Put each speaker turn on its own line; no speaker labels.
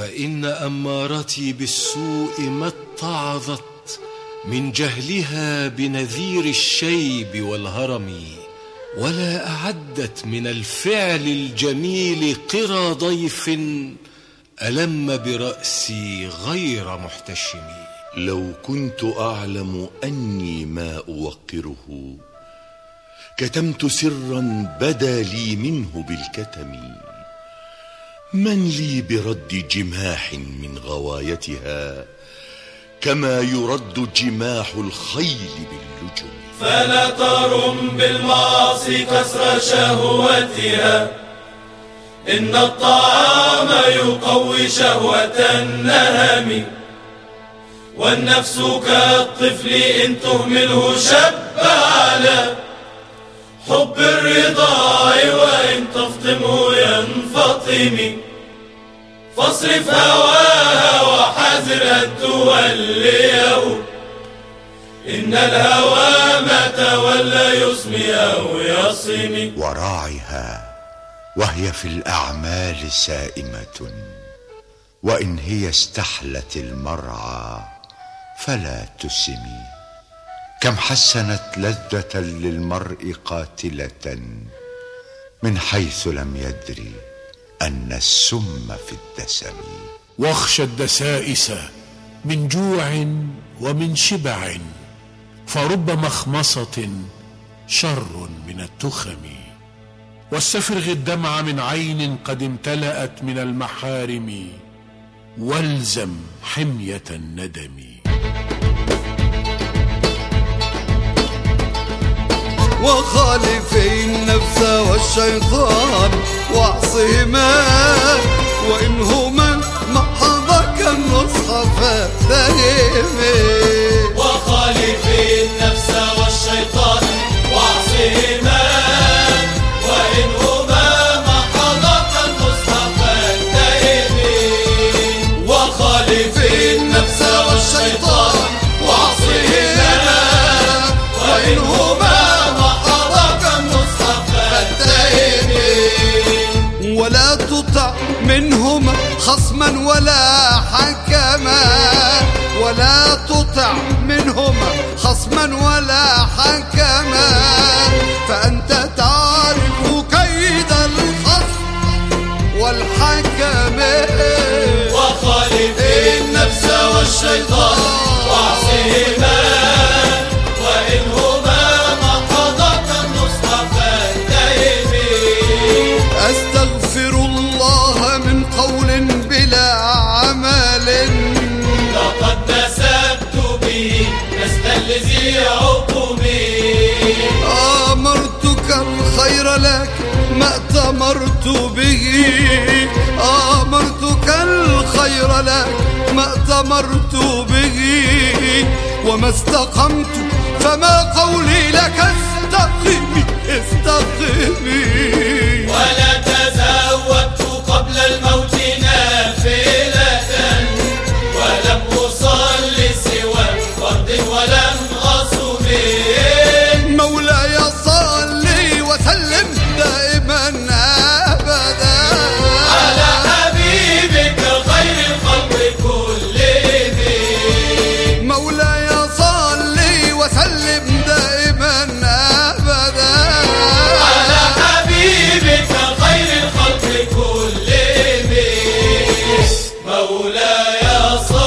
فإن أمارتي بالسوء ما اتعظت من جهلها بنذير الشيب والهرم ولا أعدت من الفعل الجميل قرى ضيف ألم برأسي غير محتشم.
لو كنت أعلم أني ما أوقره كتمت سرا بدا لي منه بالكتم. من لي برد جماح من غوايتها كما يرد جماح الخيل باللجم
فلا ترم بالمعاصي كسر شهوتها. إن الطعام يقوي شهوة النهم. والنفس كالطفل إن تهمله شب على. حب الرضاع وإن تفطمه ينفطم فاصرف هواها وحذر توليه إن الهوى ما تولى يصمي أو يصم
وراعها وهي في الأعمال سائمة. وإن هي استحلت المرعى فلا تسمي. كم حسنت لذة للمرء قاتلة من حيث لم يدري. أن السم في الدسم.
واخشى الدسائس من جوع ومن شبع فرب مخمصة شر من التخم. واستفرغ الدمع من عين قد امتلأت من المحارم والزم حمية الندم.
وخالف النفس والشيطان واعصهما وإنهما محضك النصح فاتهمي
وخالف
منهما خصما ولا حكما ولا تطع منهما خصما ولا حكما فأنت تعرف كيد الخصم والحكم.
وخالف النفس والشيطان واعصهما
أمرتك الخير لك ما أتمرت به. أمرتك الخير لك ما أتمرت به. وما استقمت فما قولي لك استقمي
else.